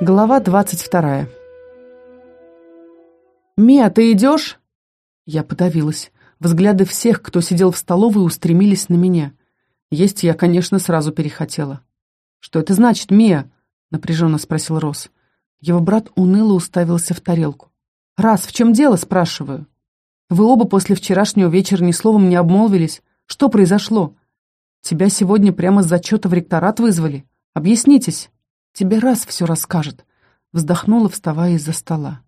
Глава двадцать вторая. «Мия, ты идешь?» Я подавилась. Взгляды всех, кто сидел в столовой, устремились на меня. Есть я, конечно, сразу перехотела. «Что это значит, Мия?» — напряженно спросил Рос. Его брат уныло уставился в тарелку. «Раз, в чем дело?» — спрашиваю. «Вы оба после вчерашнего вечера ни словом не обмолвились. Что произошло? Тебя сегодня прямо с зачета в ректорат вызвали? Объяснитесь!» Тебе раз все расскажет», — вздохнула, вставая из-за стола.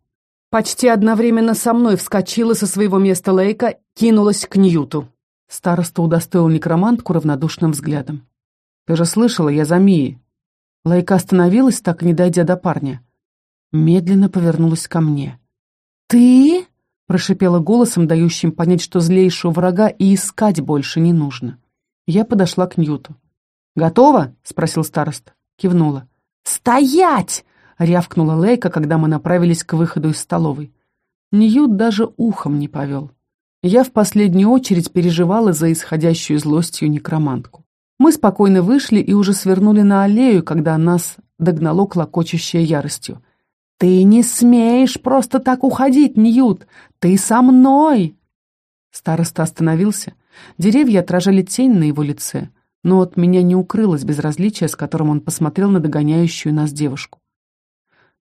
Почти одновременно со мной вскочила со своего места Лейка, кинулась к Ньюту. Староста удостоил некромантку равнодушным взглядом. «Ты же слышала, я за Мией». Лейка остановилась, так и не дойдя до парня. Медленно повернулась ко мне. «Ты?» — прошипела голосом, дающим понять, что злейшего врага и искать больше не нужно. Я подошла к Ньюту. «Готово?» — спросил староста. Кивнула. «Стоять!» — рявкнула Лейка, когда мы направились к выходу из столовой. Ньют даже ухом не повел. Я в последнюю очередь переживала за исходящую злостью некромантку. Мы спокойно вышли и уже свернули на аллею, когда нас догнало клокочущее яростью. «Ты не смеешь просто так уходить, Ньют! Ты со мной!» Староста остановился. Деревья отражали тень на его лице но от меня не укрылось безразличие, с которым он посмотрел на догоняющую нас девушку.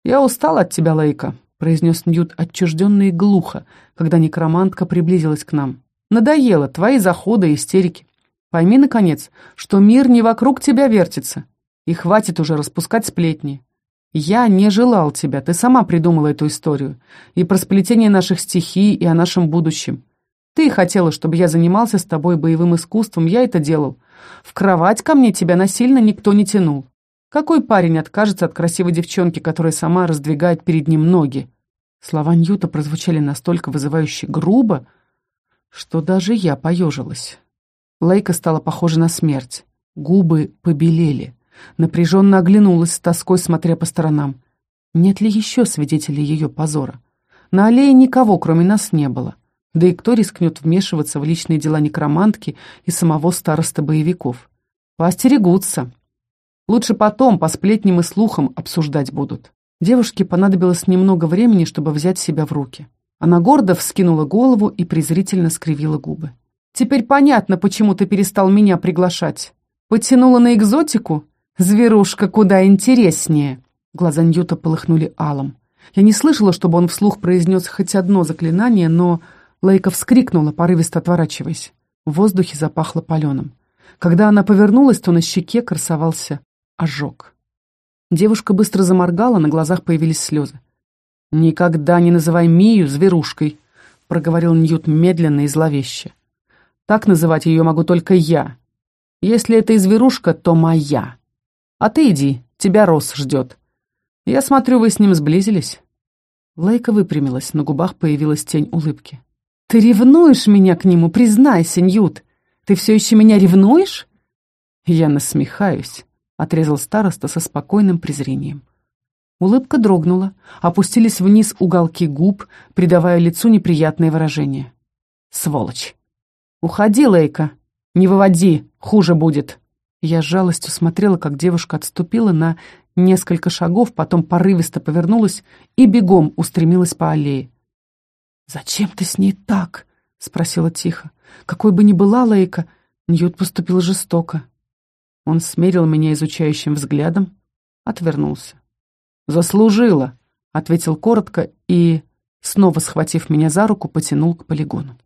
«Я устал от тебя, Лейка», — произнес Ньют отчужденно и глухо, когда некромантка приблизилась к нам. «Надоело твои заходы и истерики. Пойми, наконец, что мир не вокруг тебя вертится, и хватит уже распускать сплетни. Я не желал тебя, ты сама придумала эту историю, и про сплетение наших стихий, и о нашем будущем. Ты хотела, чтобы я занимался с тобой боевым искусством, я это делал, в кровать ко мне тебя насильно никто не тянул. Какой парень откажется от красивой девчонки, которая сама раздвигает перед ним ноги? Слова Ньюта прозвучали настолько вызывающе грубо, что даже я поежилась. Лейка стала похожа на смерть. Губы побелели. Напряженно оглянулась с тоской, смотря по сторонам. Нет ли еще свидетелей ее позора? На аллее никого, кроме нас, не было. Да и кто рискнет вмешиваться в личные дела некромантки и самого староста боевиков? Поостерегутся. Лучше потом, по сплетням и слухам, обсуждать будут. Девушке понадобилось немного времени, чтобы взять себя в руки. Она гордо вскинула голову и презрительно скривила губы. «Теперь понятно, почему ты перестал меня приглашать. Подтянула на экзотику? Зверушка куда интереснее!» Глаза Ньюта полыхнули алом. Я не слышала, чтобы он вслух произнес хоть одно заклинание, но Лейка вскрикнула, порывисто отворачиваясь. В воздухе запахло паленым. Когда она повернулась, то на щеке красовался ожог. Девушка быстро заморгала, на глазах появились слезы. «Никогда не называй Мию зверушкой», — проговорил Ньют медленно и зловеще. «Так называть ее могу только я. Если это и зверушка, то моя. А ты иди, тебя Рос ждет. Я смотрю, вы с ним сблизились». Лейка выпрямилась, на губах появилась тень улыбки. «Ты ревнуешь меня к нему, признайся, Ньют. Ты все еще меня ревнуешь?» «Я насмехаюсь», — отрезал староста со спокойным презрением. Улыбка дрогнула, опустились вниз уголки губ, придавая лицу неприятное выражение. «Сволочь!» «Уходи, Лейка! Не выводи, хуже будет!» Я с жалостью смотрела, как девушка отступила на несколько шагов, потом порывисто повернулась и бегом устремилась по аллее. «Зачем ты с ней так?» — спросила тихо. «Какой бы ни была Лейка, Ньют поступил жестоко». Он смерил меня изучающим взглядом, отвернулся. «Заслужила», — ответил коротко и, снова схватив меня за руку, потянул к полигону.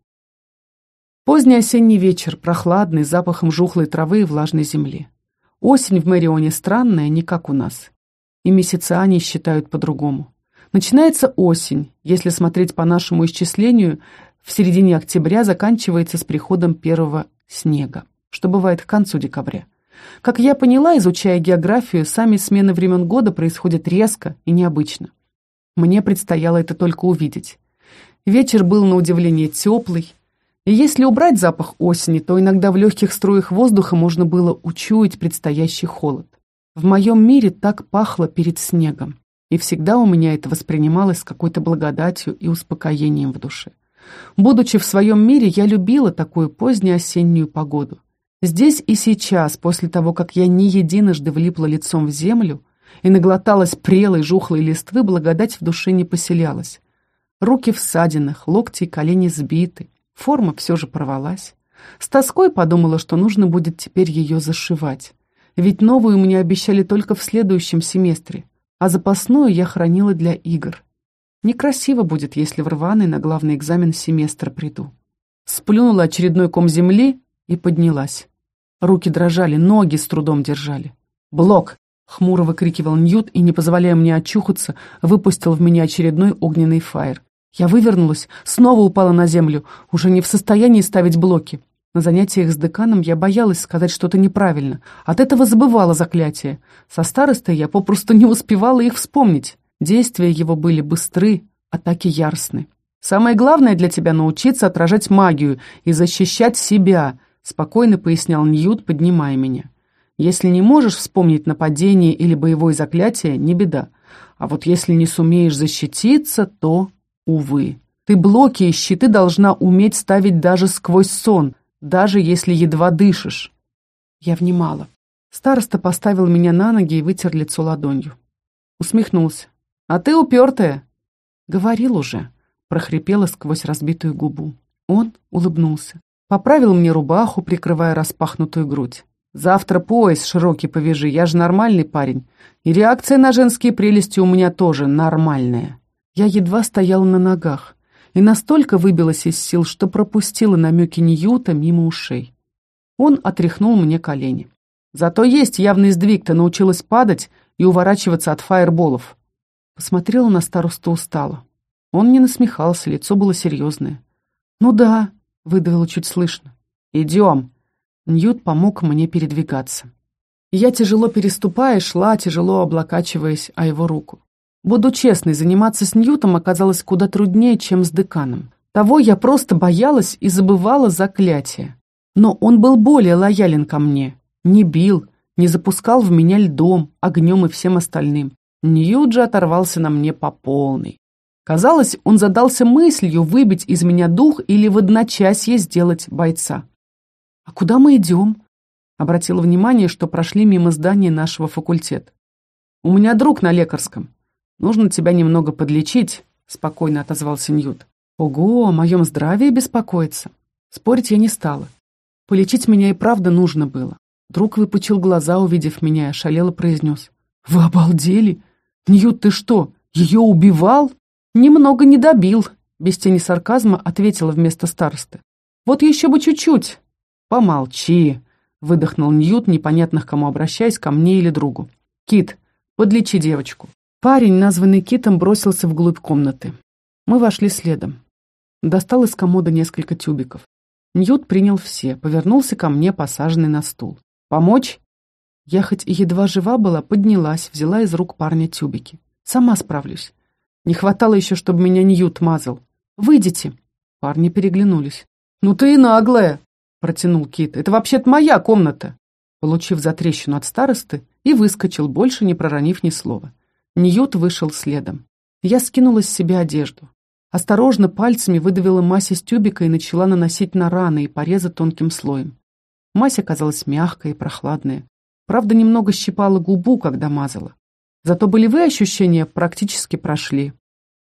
Поздний осенний вечер, прохладный, запахом жухлой травы и влажной земли. Осень в Мэрионе странная, не как у нас. И месяца они считают по-другому. Начинается осень, если смотреть по нашему исчислению, в середине октября заканчивается с приходом первого снега, что бывает к концу декабря. Как я поняла, изучая географию, сами смены времен года происходят резко и необычно. Мне предстояло это только увидеть. Вечер был на удивление теплый, и если убрать запах осени, то иногда в легких струях воздуха можно было учуять предстоящий холод. В моем мире так пахло перед снегом и всегда у меня это воспринималось с какой-то благодатью и успокоением в душе. Будучи в своем мире, я любила такую позднюю осеннюю погоду. Здесь и сейчас, после того, как я не единожды влипла лицом в землю, и наглоталась прелой жухлой листвы, благодать в душе не поселялась. Руки в ссадинах, локти и колени сбиты. Форма все же порвалась. С тоской подумала, что нужно будет теперь ее зашивать. Ведь новую мне обещали только в следующем семестре, а запасную я хранила для игр. Некрасиво будет, если в рваный на главный экзамен семестра приду. Сплюнула очередной ком земли и поднялась. Руки дрожали, ноги с трудом держали. «Блок!» — хмуро выкрикивал Ньют и, не позволяя мне очухаться, выпустил в меня очередной огненный фаер. Я вывернулась, снова упала на землю, уже не в состоянии ставить блоки. На занятиях с деканом я боялась сказать что-то неправильно. От этого забывала заклятие. Со старостой я попросту не успевала их вспомнить. Действия его были быстры, атаки яростны. «Самое главное для тебя научиться отражать магию и защищать себя», спокойно пояснял Ньют, поднимая меня. «Если не можешь вспомнить нападение или боевое заклятие, не беда. А вот если не сумеешь защититься, то, увы. Ты блоки и щиты должна уметь ставить даже сквозь сон, даже если едва дышишь». Я внимала. Староста поставил меня на ноги и вытер лицо ладонью. Усмехнулся. «А ты упертая!» «Говорил уже», — прохрипела сквозь разбитую губу. Он улыбнулся. Поправил мне рубаху, прикрывая распахнутую грудь. «Завтра пояс широкий повяжи, я же нормальный парень. И реакция на женские прелести у меня тоже нормальная». Я едва стояла на ногах и настолько выбилась из сил, что пропустила намеки Ньюта мимо ушей. Он отряхнул мне колени. «Зато есть явный сдвиг, ты научилась падать и уворачиваться от фаерболов. Посмотрела на старосту устало. Он не насмехался, лицо было серьезное. «Ну да», — выдавила чуть слышно. «Идем». Ньют помог мне передвигаться. Я, тяжело переступая, шла, тяжело облокачиваясь о его руку. Буду честной, заниматься с Ньютом оказалось куда труднее, чем с деканом. Того я просто боялась и забывала заклятие. Но он был более лоялен ко мне. Не бил, не запускал в меня льдом, огнем и всем остальным. Ньюджи оторвался на мне по полной. Казалось, он задался мыслью выбить из меня дух или в одночасье сделать бойца. «А куда мы идем?» Обратила внимание, что прошли мимо здания нашего факультета. «У меня друг на лекарском. Нужно тебя немного подлечить», — спокойно отозвался Ньют. «Ого, о моем здравии беспокоиться». Спорить я не стала. Полечить меня и правда нужно было. Друг выпучил глаза, увидев меня, и ошалело произнес. «Вы обалдели? «Ньют, ты что, ее убивал?» «Немного не добил», — без тени сарказма ответила вместо старосты. «Вот еще бы чуть-чуть». «Помолчи», — выдохнул Ньют, непонятно к кому обращаясь, ко мне или другу. «Кит, подлечи девочку». Парень, названный Китом, бросился вглубь комнаты. Мы вошли следом. Достал из комода несколько тюбиков. Ньют принял все, повернулся ко мне, посаженный на стул. «Помочь?» Я хоть едва жива была, поднялась, взяла из рук парня тюбики. Сама справлюсь. Не хватало еще, чтобы меня Ньют мазал. «Выйдите!» Парни переглянулись. «Ну ты и наглая!» протянул Кит. «Это вообще-то моя комната!» Получив затрещину от старосты, и выскочил, больше не проронив ни слова. Ньют вышел следом. Я скинула с себя одежду. Осторожно пальцами выдавила мазь из тюбика и начала наносить на раны и порезы тонким слоем. Мазь оказалась мягкая и прохладная. Правда, немного щипала губу, когда мазала. Зато болевые ощущения практически прошли.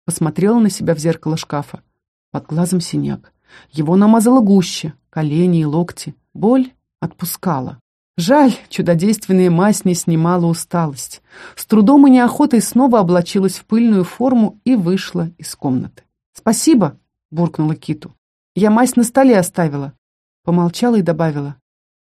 Посмотрела на себя в зеркало шкафа. Под глазом синяк. Его намазала гуще, колени и локти. Боль отпускала. Жаль, чудодейственная мазь не снимала усталость. С трудом и неохотой снова облачилась в пыльную форму и вышла из комнаты. «Спасибо!» — буркнула Киту. «Я мазь на столе оставила». Помолчала и добавила.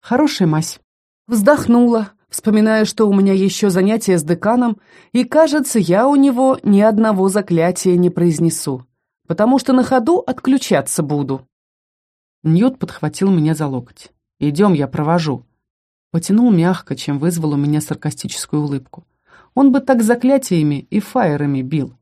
«Хорошая мазь». Вздохнула, вспоминая, что у меня еще занятие с деканом, и, кажется, я у него ни одного заклятия не произнесу, потому что на ходу отключаться буду. Ньют подхватил меня за локоть. «Идем, я провожу». Потянул мягко, чем вызвал у меня саркастическую улыбку. Он бы так заклятиями и фаерами бил.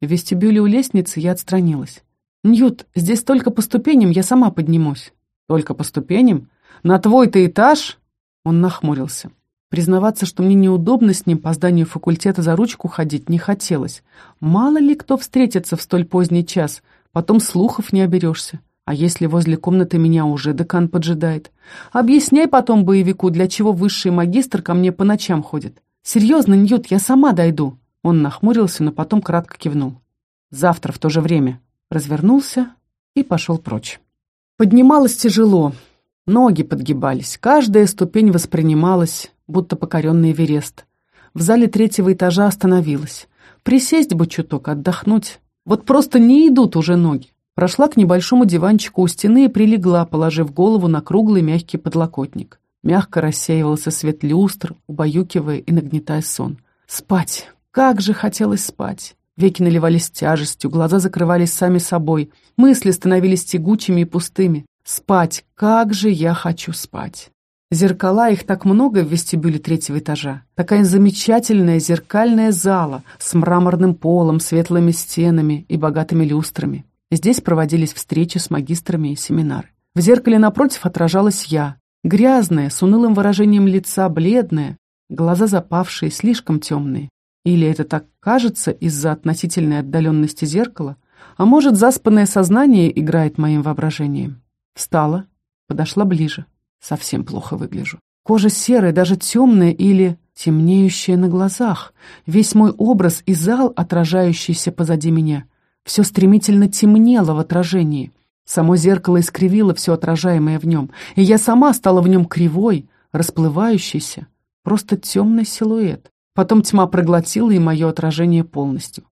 В вестибюле у лестницы я отстранилась. «Ньют, здесь только по ступеням, я сама поднимусь». «Только по ступеням? На твой-то этаж?» Он нахмурился. Признаваться, что мне неудобно с ним по зданию факультета за ручку ходить, не хотелось. Мало ли кто встретится в столь поздний час, потом слухов не оберешься. А если возле комнаты меня уже декан поджидает? Объясняй потом боевику, для чего высший магистр ко мне по ночам ходит. «Серьезно, Ньют, я сама дойду!» Он нахмурился, но потом кратко кивнул. «Завтра в то же время». Развернулся и пошел прочь. Поднималось тяжело. Ноги подгибались. Каждая ступень воспринималась, будто покоренный Эверест. В зале третьего этажа остановилась. Присесть бы чуток, отдохнуть. Вот просто не идут уже ноги. Прошла к небольшому диванчику у стены и прилегла, положив голову на круглый мягкий подлокотник. Мягко рассеивался свет люстр, убаюкивая и нагнетая сон. Спать! Как же хотелось спать! Веки наливались тяжестью, глаза закрывались сами собой, мысли становились тягучими и пустыми. Спать! Как же я хочу спать! Зеркала, их так много в вестибюле третьего этажа. Такая замечательная зеркальная зала с мраморным полом, светлыми стенами и богатыми люстрами. Здесь проводились встречи с магистрами и семинары. В зеркале напротив отражалась я, грязная, с унылым выражением лица, бледная, глаза запавшие, слишком темные. Или это так кажется из-за относительной отдаленности зеркала, а может, заспанное сознание играет моим воображением. Встала, подошла ближе. Совсем плохо выгляжу. Кожа серая, даже темная или темнеющая на глазах. Весь мой образ и зал, отражающийся позади меня — все стремительно темнело в отражении. Само зеркало искривило все отражаемое в нем, и я сама стала в нем кривой, расплывающейся, просто темный силуэт. Потом тьма проглотила и мое отражение полностью.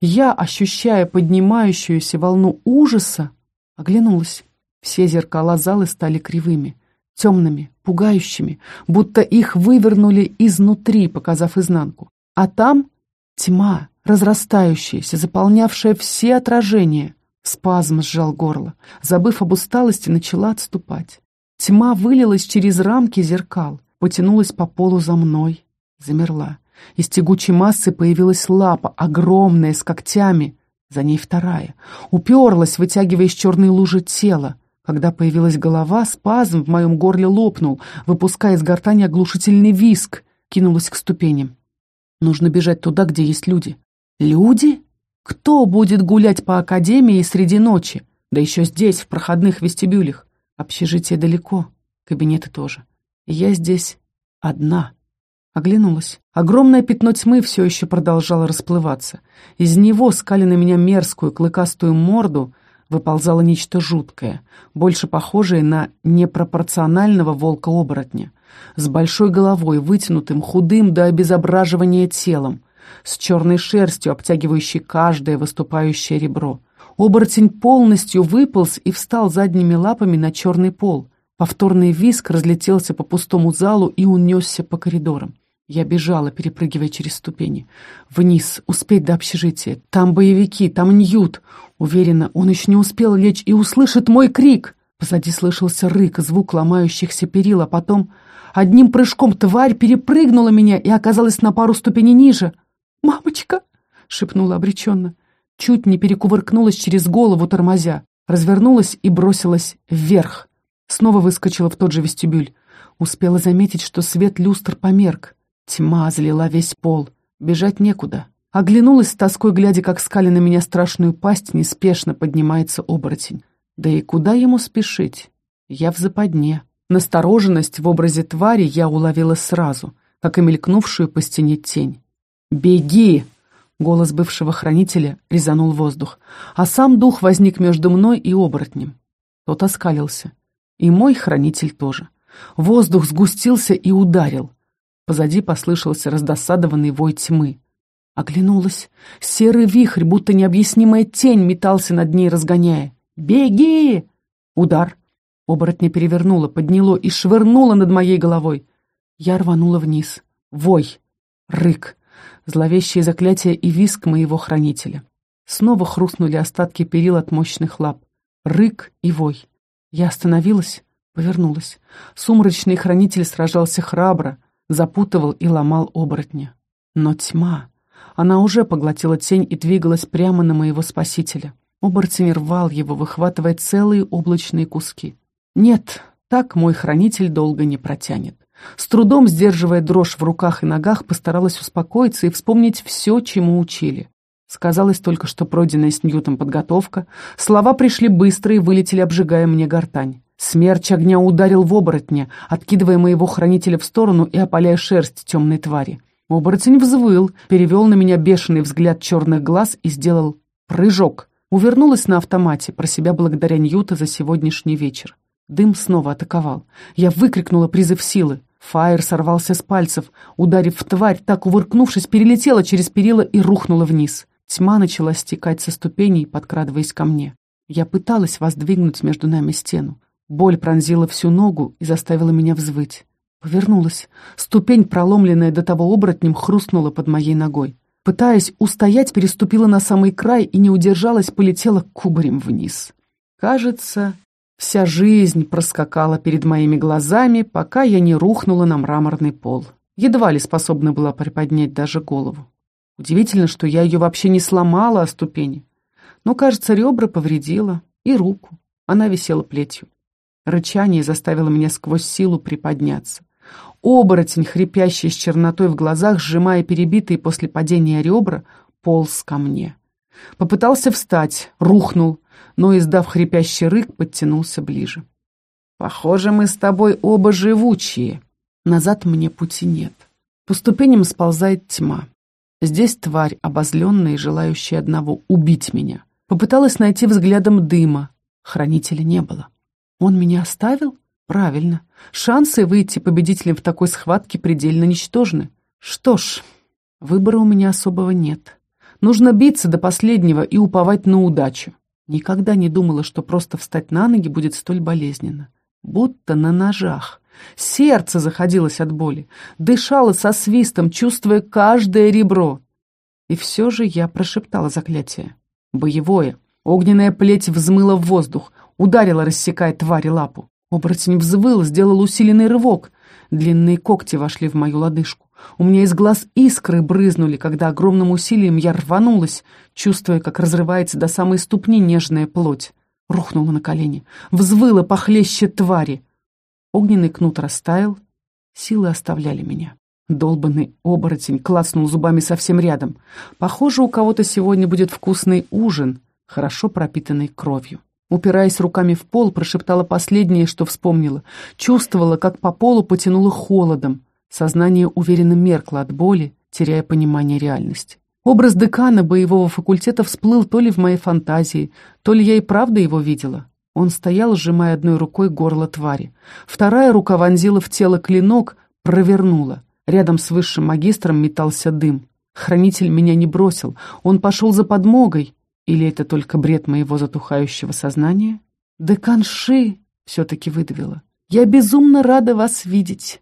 Я, ощущая поднимающуюся волну ужаса, оглянулась. Все зеркала залы стали кривыми, темными, пугающими, будто их вывернули изнутри, показав изнанку. А там тьма, разрастающаяся, заполнявшая все отражения. Спазм сжал горло. Забыв об усталости, начала отступать. Тьма вылилась через рамки зеркал, потянулась по полу за мной, замерла. Из тягучей массы появилась лапа, огромная, с когтями. За ней вторая. Уперлась, вытягивая из черной лужи тело. Когда появилась голова, спазм в моем горле лопнул, выпуская из гортани оглушительный виск. Кинулась к ступеням. Нужно бежать туда, где есть люди. Люди? Кто будет гулять по академии среди ночи? Да еще здесь, в проходных вестибюлях. Общежитие далеко, кабинеты тоже. Я здесь одна. Оглянулась. Огромное пятно тьмы все еще продолжало расплываться. Из него, скали на меня мерзкую, клыкастую морду, выползало нечто жуткое, больше похожее на непропорционального волка-оборотня, с большой головой, вытянутым, худым до обезображивания телом, с черной шерстью, обтягивающей каждое выступающее ребро. Оборотень полностью выполз и встал задними лапами на черный пол. Повторный виск разлетелся по пустому залу и унесся по коридорам. Я бежала, перепрыгивая через ступени. Вниз, успеть до общежития. Там боевики, там Ньют. Уверена, он еще не успел лечь и услышит мой крик. Позади слышался рык, звук ломающихся перил, а потом одним прыжком тварь перепрыгнула меня и оказалась на пару ступеней ниже. «Мамочка!» — шепнула обреченно. Чуть не перекувыркнулась через голову, тормозя. Развернулась и бросилась вверх. Снова выскочила в тот же вестибюль. Успела заметить, что свет люстр померк. Тьма залила весь пол. Бежать некуда. Оглянулась с тоской, глядя, как скали на меня страшную пасть, неспешно поднимается оборотень. Да и куда ему спешить? Я в западне. Настороженность в образе твари я уловила сразу, как и мелькнувшую по стене тень. «Беги!» — голос бывшего хранителя резанул воздух, а сам дух возник между мной и оборотнем. Тот оскалился. И мой хранитель тоже. Воздух сгустился и ударил. Позади послышался раздосадованный вой тьмы. Оглянулась. Серый вихрь, будто необъяснимая тень, метался над ней, разгоняя. «Беги!» Удар. Оборотня перевернуло, подняло и швырнуло над моей головой. Я рванула вниз. Вой. Рык зловещее заклятие и виск моего хранителя. Снова хрустнули остатки перил от мощных лап. Рык и вой. Я остановилась, повернулась. Сумрачный хранитель сражался храбро, запутывал и ломал оборотня. Но тьма... Она уже поглотила тень и двигалась прямо на моего спасителя. Оборотень рвал его, выхватывая целые облачные куски. Нет, так мой хранитель долго не протянет. С трудом сдерживая дрожь в руках и ногах, постаралась успокоиться и вспомнить все, чему учили. Сказалось только, что пройденная с Ньютом подготовка, слова пришли быстро и вылетели, обжигая мне гортань. Смерч огня ударил в оборотня, откидывая моего хранителя в сторону и опаляя шерсть темной твари. Оборотень взвыл, перевел на меня бешеный взгляд черных глаз и сделал прыжок. Увернулась на автомате, про себя благодаря Ньюта за сегодняшний вечер. Дым снова атаковал. Я выкрикнула призыв силы. Фаер сорвался с пальцев, ударив в тварь, так увыркнувшись, перелетела через перила и рухнула вниз. Тьма начала стекать со ступеней, подкрадываясь ко мне. Я пыталась воздвигнуть между нами стену. Боль пронзила всю ногу и заставила меня взвыть. Повернулась. Ступень, проломленная до того оборотнем, хрустнула под моей ногой. Пытаясь устоять, переступила на самый край и не удержалась, полетела кубарем вниз. Кажется, вся жизнь проскакала перед моими глазами, пока я не рухнула на мраморный пол. Едва ли способна была приподнять даже голову. Удивительно, что я ее вообще не сломала о ступени. Но, кажется, ребра повредила и руку. Она висела плетью. Рычание заставило меня сквозь силу приподняться. Оборотень, хрипящий с чернотой в глазах, сжимая перебитые после падения ребра, полз ко мне. Попытался встать, рухнул, но, издав хрипящий рык, подтянулся ближе. «Похоже, мы с тобой оба живучие. Назад мне пути нет. По ступеням сползает тьма. Здесь тварь, обозленная и желающая одного — убить меня. Попыталась найти взглядом дыма. Хранителя не было. Он меня оставил? Правильно. Шансы выйти победителем в такой схватке предельно ничтожны. Что ж, выбора у меня особого нет. Нужно биться до последнего и уповать на удачу. Никогда не думала, что просто встать на ноги будет столь болезненно. Будто на ножах. Сердце заходилось от боли. Дышало со свистом, чувствуя каждое ребро. И все же я прошептала заклятие. Боевое. Огненная плеть взмыла в воздух, ударила, рассекая твари лапу. Оборотень взвыл, сделал усиленный рывок. Длинные когти вошли в мою лодыжку. У меня из глаз искры брызнули, когда огромным усилием я рванулась, чувствуя, как разрывается до самой ступни нежная плоть. Рухнула на колени, взвыла похлеще твари. Огненный кнут растаял, силы оставляли меня. Долбанный оборотень клацнул зубами совсем рядом. Похоже, у кого-то сегодня будет вкусный ужин, хорошо пропитанный кровью. Упираясь руками в пол, прошептала последнее, что вспомнила. Чувствовала, как по полу потянуло холодом. Сознание уверенно меркло от боли, теряя понимание реальности. Образ декана боевого факультета всплыл то ли в моей фантазии, то ли я и правда его видела. Он стоял, сжимая одной рукой горло твари. Вторая рука вонзила в тело клинок, провернула. Рядом с высшим магистром метался дым. Хранитель меня не бросил, он пошел за подмогой, или это только бред моего затухающего сознания? «Декан Ши!» — все-таки выдавила. «Я безумно рада вас видеть!»